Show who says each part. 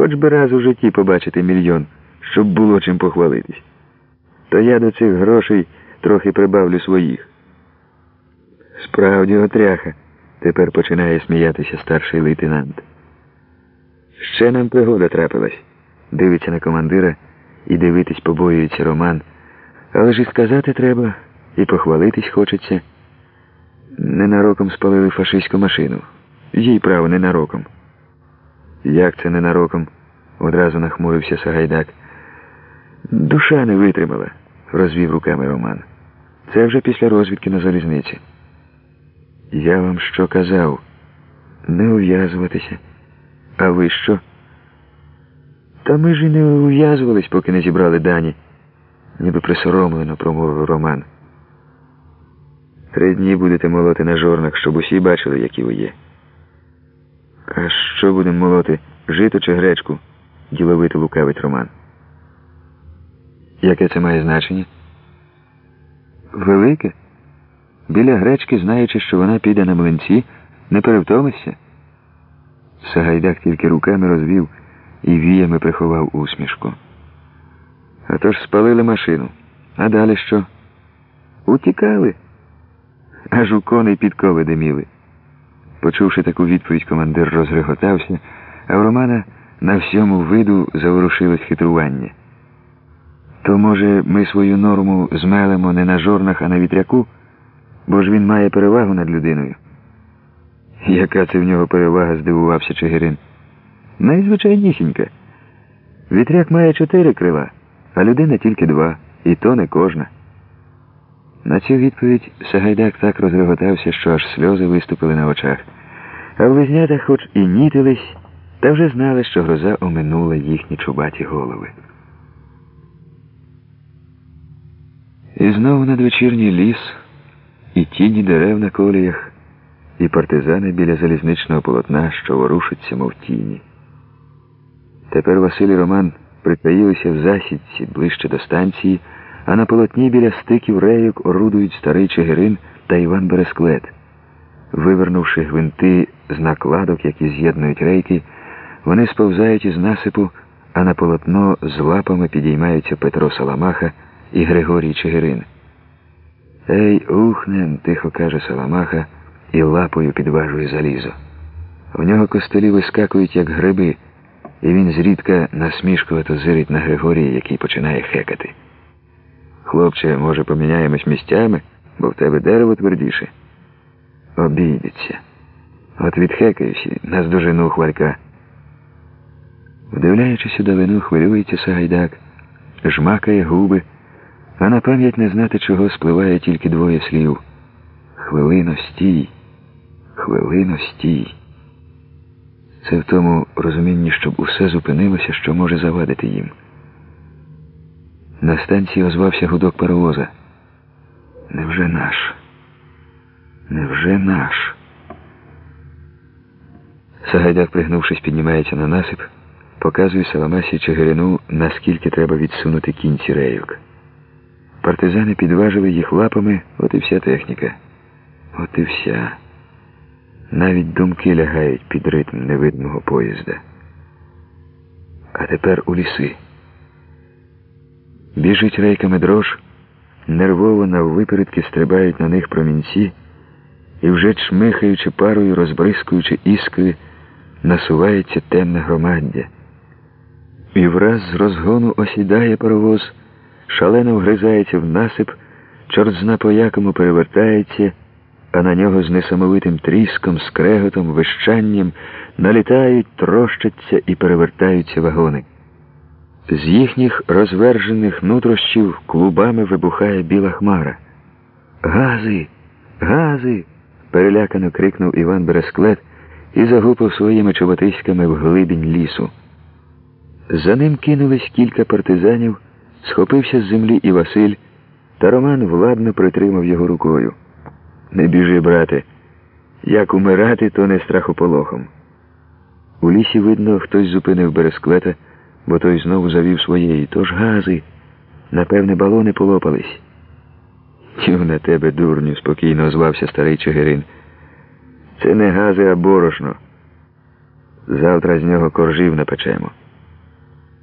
Speaker 1: Хоч би раз у житті побачити мільйон, щоб було чим похвалитись. То я до цих грошей трохи прибавлю своїх. Справді, отряха, тепер починає сміятися старший лейтенант. Ще нам пригода трапилась. Дивиться на командира і дивитись побоюється Роман. Але ж і сказати треба, і похвалитись хочеться. Ненароком спалили фашистську машину. Їй право ненароком. Як це ненароком? Одразу нахмурився Сагайдак. Душа не витримала, розвів руками Роман. Це вже після розвідки на залізниці. Я вам що казав? Не ув'язуватися. А ви що? Та ми ж і не ув'язувались, поки не зібрали дані, ніби присоромлено промовив Роман. Три дні будете молоти на жорнах, щоб усі бачили, які ви є. А що будемо молоти? Жито чи гречку? діловито лукавить Роман. Яке це має значення? Велике. Біля гречки, знаючи, що вона піде на млинці, не перевтомишся. Сагайдак тільки руками розвів і віями приховав усмішку. А то ж спалили машину. А далі що? Утікали. Аж у коней підкови диміли. Почувши таку відповідь, командир розреготався, а в Романа на всьому виду заворушилось хитрування. То, може, ми свою норму змелимо не на жорнах, а на вітряку, бо ж він має перевагу над людиною. Яка це в нього перевага, здивувався Чигирин. Найзвичайнісінька. Вітряк має чотири крила, а людина тільки два, і то не кожна. На цю відповідь Сагайдак так розреготався, що аж сльози виступили на очах. А близнята хоч і нітились, та вже знали, що гроза оминула їхні чубаті голови. І знову надвечірній ліс, і тіні дерев на коліях, і партизани біля залізничного полотна, що ворушаться, мов тіні. Тепер Василь і Роман притаїлися в засідці ближче до станції, а на полотні біля стиків рейок орудують старий Чигирин та Іван Бересклет. Вивернувши гвинти з накладок, які з'єднують рейки, вони сповзають із насипу, а на полотно з лапами підіймаються Петро Саламаха і Григорій Чигирин. Ей, ухнем, тихо каже Саламаха і лапою підважує залізо. В нього костелі вискакують, як гриби, і він зрідка насмішкувато зирить на Григорія, який починає хекати. Хлопче, може, поміняємось місцями, бо в тебе дерево твердіше. Обійдеться. От відхекаєшся, наздожену хвалька. Вдивляючись у давину, хвилюється Сагайдак, жмакає губи, а на пам'ять не знати, чого спливає тільки двоє слів. Хвилино стій, хвилино стій. Це в тому розумінні, щоб усе зупинилося, що може завадити їм. На станції озвався гудок паровоза. Невже наш? Невже наш? Сагайдак, пригнувшись, піднімається на насип, показує Саламасі Чигирину, наскільки треба відсунути кінці рейок. Партизани підважили їх лапами, от і вся техніка. От і вся. Навіть думки лягають під ритм невидного поїзда. А тепер у ліси. Біжить рейками дрож, нервово наввипередки стрибають на них промінці і, вже чмихаючи парою, розбризкуючи іскри, насувається темне громаддя. І враз з розгону осідає паровоз, шалено вгризається в насип, чорт зна по якому перевертається, а на нього з несамовитим тріском, скреготом, вищанням налітають, трощаться і перевертаються вагони. З їхніх розвержених нутрощів клубами вибухає біла хмара. Гази, гази. перелякано крикнув Іван Бересклет і загупив своїми чоботиськами в глибінь лісу. За ним кинулись кілька партизанів, схопився з землі і Василь, та Роман владно притримав його рукою. Не біжи, брате, як умирати, то не страхополохом. У лісі, видно, хтось зупинив Бересклета бо той знову завів своєї. Тож гази, напевне, балони полопались. Тю на тебе, дурню, спокійно озвався старий Чигирин. Це не гази, а борошно. Завтра з нього коржів напечемо.